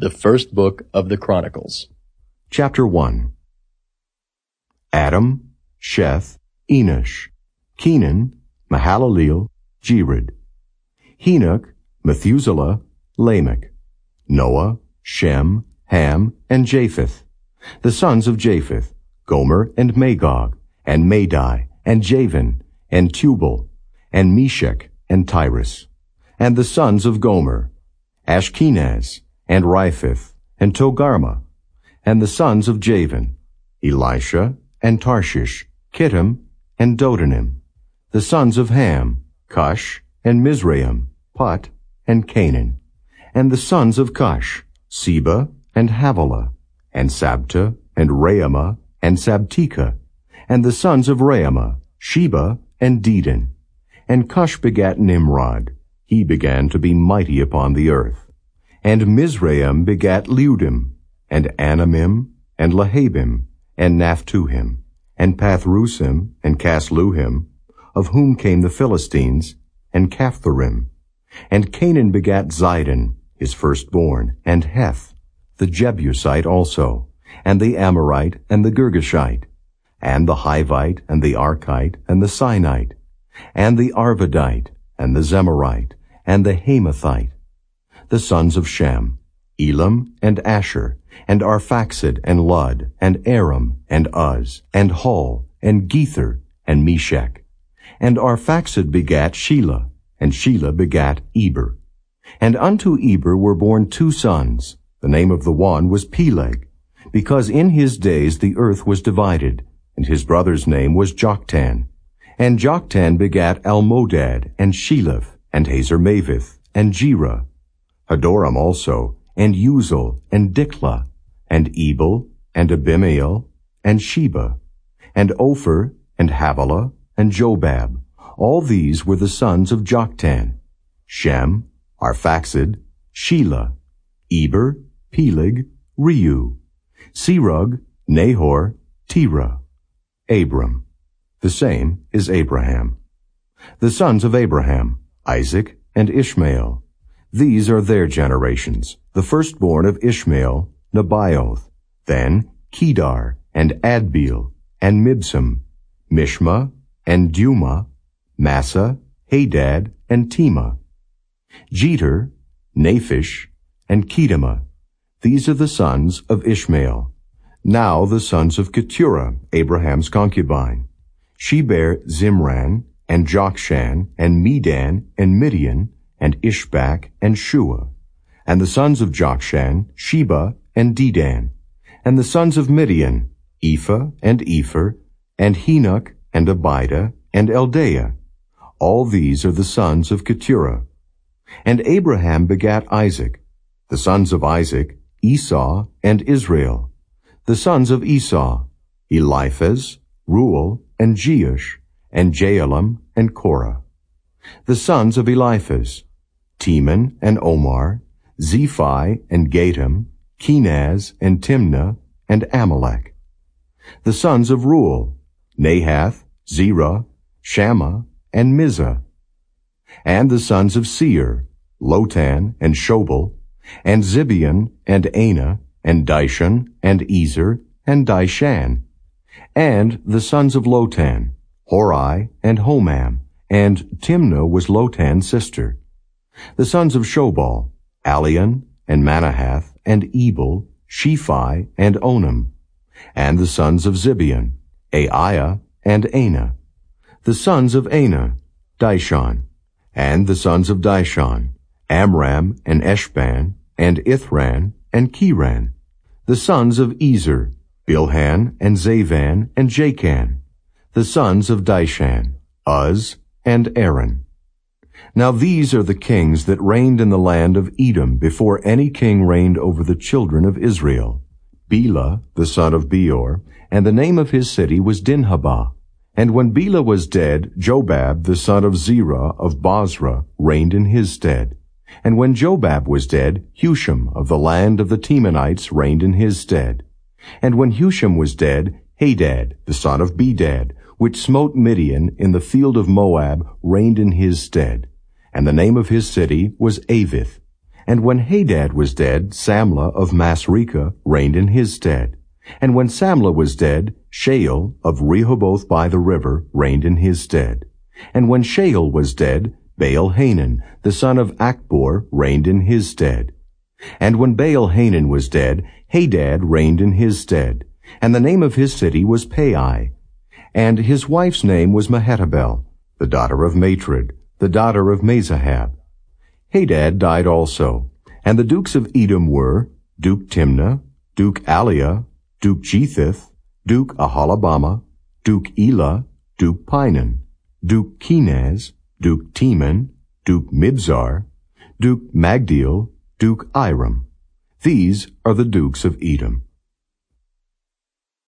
The first book of the Chronicles. Chapter 1 Adam, Sheth, Enosh, Kenan, Mahalaleel, Jered, Henoch, Methuselah, Lamech, Noah, Shem, Ham, and Japheth, the sons of Japheth, Gomer and Magog, and Madai, and Javan, and Tubal, and Meshech, and Tiras, and the sons of Gomer, Ashchenaz, and Riphath, and Togarmah, and the sons of Javan, Elishah, and Tarshish, Kittim, and Dodanim, the sons of Ham, Cush, and Mizraim, Put, and Canaan, and the sons of Cush, Seba, and Havilah, and Sabta, and Raamah, and Sabtecha, and the sons of Raamah, Sheba, and Dedan. And Cush begat Nimrod. He began to be mighty upon the earth. And Mizraim begat Ludim, and Anamim, and Lehabim, and Naphtuhim, and Pathrusim, and Casluhim, of whom came the Philistines, and Caphthorim. And Canaan begat Zidon, his firstborn, and Heth, the Jebusite also, and the Amorite, and the Girgashite, and the Hivite, and the Arkite, and the Sinite, and the Arvadite, and the Zemarite, and the Hamathite, the sons of Shem, Elam, and Asshur, and Arphaxad, and Lud, and Aram, and Uz, and Hul, and Gether, and Meshech. And Arphaxad begat Shelah, and Shelah begat Eber. And unto Eber were born two sons. The name of the one was Peleg, because in his days the earth was divided, and his brother's name was Joktan. And Joktan begat Almodad, and Sheleph, and Hazarmaveth, and Jerah, Hadoram also, and Uzal, and Diklah, and Ebal, and Abimael, and Sheba, and Ophir, and Havilah, and Jobab. All these were the sons of Joktan. Shem, Arphaxad, Shelah, Eber, Peleg, Reu, Serug, Nahor, Terah, Abram. The same is Abraham. The sons of Abraham, Isaac, and Ishmael. These are their generations. The firstborn of Ishmael, Nebaioth, then Kedar, and Adbeel, and Mibsam, Mishma, and Dumah, Massa, Hadad, and Tema. Jetur, Naphish, and Kedemah. These are the sons of Ishmael. Now the sons of Keturah, Abraham's concubine. She bare Zimran, and Jokshan, and Medan, and Midian, and Ishbak, and Shuah, and the sons of Jokshan, Sheba, and Dedan, and the sons of Midian, Ephah, and Epher, and Henoch, and Abida, and Eldaah. All these are the sons of Keturah. And Abraham begat Isaac, the sons of Isaac, Esau, and Israel, the sons of Esau, Eliphaz, Reuel, and Jeush, and Jaalam, and Korah. The sons of Eliphaz, Teman and Omar, Zephi and Gatam, Kenaz and Timnah, and Amalek. The sons of Reuel, Nahath, Zerah, Shammah, and Mizzah. And the sons of Seir, Lotan and Shobal, and Zibeon and Anah, and Dishon, and Ezer, and Dishan. And the sons of Lotan, Hori and Homam, and Timnah was Lotan's sister. The sons of Shobal, Alian, and Manahath, and Ebal, Shephi, and Onam. And the sons of Zibeon, Aiah, and Anah. The sons of Anah, Dishon. And the sons of Dishon, Amram, and Eshban, and Ithran, and Cheran. The sons of Ezer, Bilhan, and Zavan, and Jakan. The sons of Dishan, Uz, and Aran. Now these are the kings that reigned in the land of Edom before any king reigned over the children of Israel. Bela, the son of Beor, and the name of his city was Dinhabah. And when Bela was dead, Jobab, the son of Zerah of Bozrah, reigned in his stead. And when Jobab was dead, Husham of the land of the Temanites reigned in his stead. And when Husham was dead, Hadad, the son of Bedad, which smote Midian in the field of Moab, reigned in his stead. And the name of his city was Avith. And when Hadad was dead, Samlah of Masrekah reigned in his stead. And when Samlah was dead, Shaul of Rehoboth by the river reigned in his stead. And when Shaul was dead, Baal-Hanan, the son of Achbor, reigned in his stead. And when Baal-Hanan was dead, Hadad reigned in his stead. And the name of his city was Pai. And his wife's name was Mehetabel, the daughter of Matred, the daughter of Mezahab. Hadad died also. And the dukes of Edom were Duke Timnah, Duke Aliah, Duke Jetheth, Duke Aholibamah, Duke Elah, Duke Pinon, Duke Kenaz, Duke Teman, Duke Mibzar, Duke Magdiel, Duke Iram. These are the dukes of Edom.